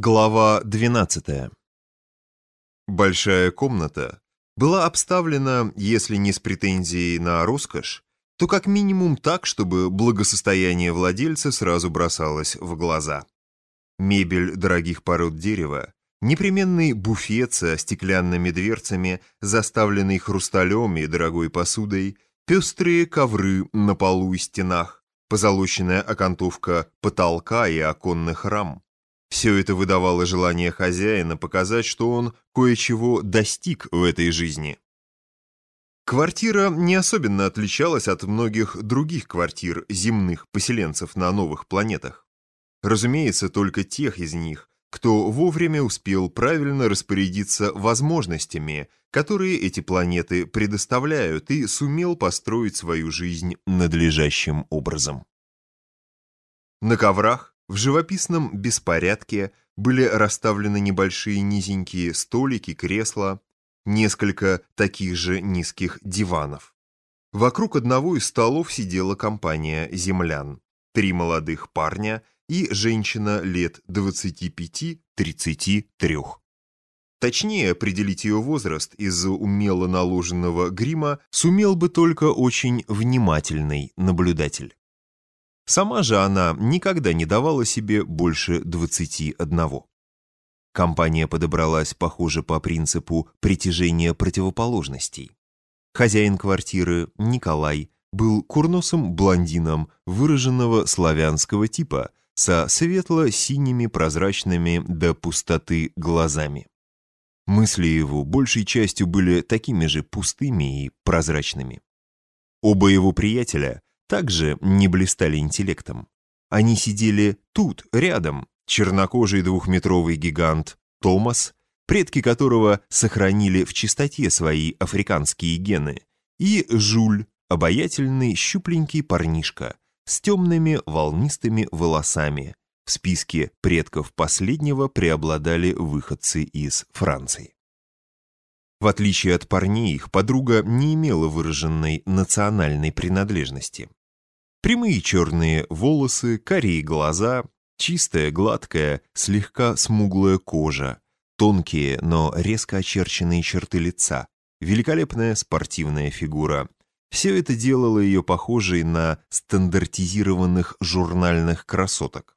Глава 12. Большая комната была обставлена, если не с претензией на роскошь, то как минимум так, чтобы благосостояние владельца сразу бросалось в глаза. Мебель дорогих пород дерева, непременный буфет со стеклянными дверцами, заставленный хрусталем и дорогой посудой, пестрые ковры на полу и стенах, позолоченная окантовка потолка и оконных рам. Все это выдавало желание хозяина показать, что он кое-чего достиг в этой жизни. Квартира не особенно отличалась от многих других квартир земных поселенцев на новых планетах. Разумеется, только тех из них, кто вовремя успел правильно распорядиться возможностями, которые эти планеты предоставляют, и сумел построить свою жизнь надлежащим образом. На коврах в живописном беспорядке были расставлены небольшие низенькие столики, кресла, несколько таких же низких диванов. Вокруг одного из столов сидела компания землян, три молодых парня и женщина лет 25-33. Точнее определить ее возраст из-за умело наложенного грима сумел бы только очень внимательный наблюдатель. Сама же она никогда не давала себе больше 21. Компания подобралась, похоже, по принципу притяжения противоположностей. Хозяин квартиры, Николай, был курносым блондином выраженного славянского типа со светло-синими прозрачными до пустоты глазами. Мысли его большей частью были такими же пустыми и прозрачными. Оба его приятеля также не блистали интеллектом. Они сидели тут, рядом, чернокожий двухметровый гигант Томас, предки которого сохранили в чистоте свои африканские гены, и Жуль, обаятельный щупленький парнишка с темными волнистыми волосами. В списке предков последнего преобладали выходцы из Франции. В отличие от парней, их подруга не имела выраженной национальной принадлежности. Прямые черные волосы, карие глаза, чистая, гладкая, слегка смуглая кожа, тонкие, но резко очерченные черты лица, великолепная спортивная фигура. Все это делало ее похожей на стандартизированных журнальных красоток.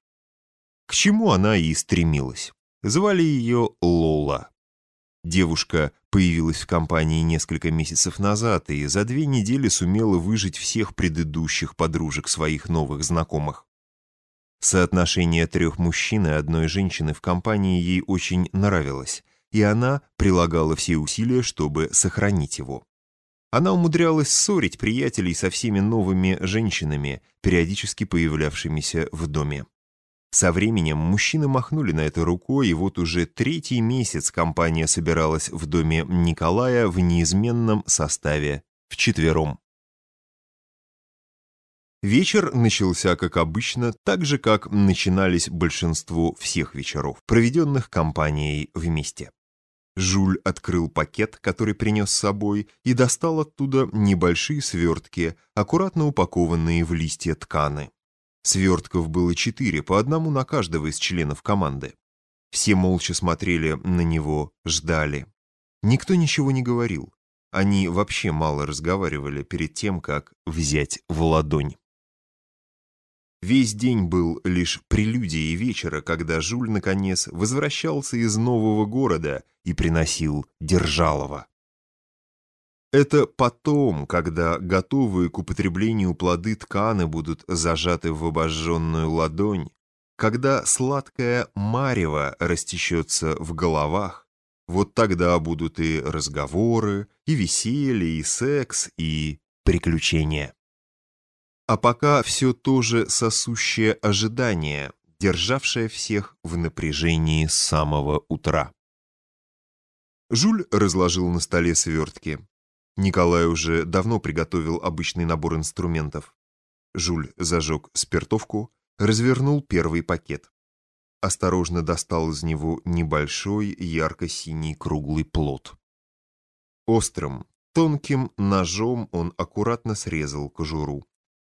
К чему она и стремилась. Звали ее Лола. Девушка появилась в компании несколько месяцев назад и за две недели сумела выжить всех предыдущих подружек своих новых знакомых. Соотношение трех мужчин и одной женщины в компании ей очень нравилось, и она прилагала все усилия, чтобы сохранить его. Она умудрялась ссорить приятелей со всеми новыми женщинами, периодически появлявшимися в доме. Со временем мужчины махнули на это рукой, и вот уже третий месяц компания собиралась в доме Николая в неизменном составе, вчетвером. Вечер начался, как обычно, так же, как начинались большинство всех вечеров, проведенных компанией вместе. Жуль открыл пакет, который принес с собой, и достал оттуда небольшие свертки, аккуратно упакованные в листья тканы. Свертков было четыре, по одному на каждого из членов команды. Все молча смотрели на него, ждали. Никто ничего не говорил. Они вообще мало разговаривали перед тем, как взять в ладонь. Весь день был лишь прелюдией вечера, когда Жуль, наконец, возвращался из нового города и приносил Держалова. Это потом, когда готовые к употреблению плоды тканы будут зажаты в обожженную ладонь, когда сладкое марево растечется в головах, вот тогда будут и разговоры, и веселье, и секс, и приключения. А пока все то же сосущее ожидание, державшее всех в напряжении с самого утра. Жуль разложил на столе свертки. Николай уже давно приготовил обычный набор инструментов. Жуль зажег спиртовку, развернул первый пакет. Осторожно достал из него небольшой ярко-синий круглый плод. Острым, тонким ножом он аккуратно срезал кожуру.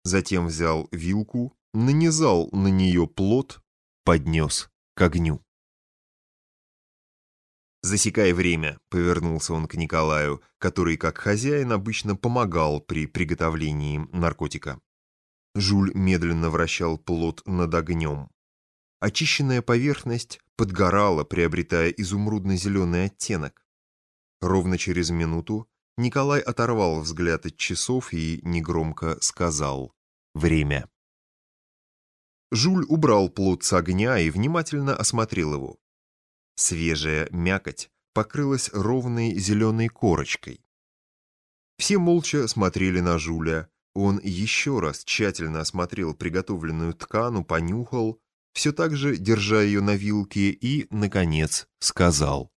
Затем взял вилку, нанизал на нее плод, поднес к огню. «Засекай время», — повернулся он к Николаю, который, как хозяин, обычно помогал при приготовлении наркотика. Жуль медленно вращал плод над огнем. Очищенная поверхность подгорала, приобретая изумрудно-зеленый оттенок. Ровно через минуту Николай оторвал взгляд от часов и негромко сказал «Время». Жуль убрал плод с огня и внимательно осмотрел его. Свежая мякоть покрылась ровной зеленой корочкой. Все молча смотрели на Жуля. Он еще раз тщательно осмотрел приготовленную ткану, понюхал, все так же держа ее на вилке и, наконец, сказал.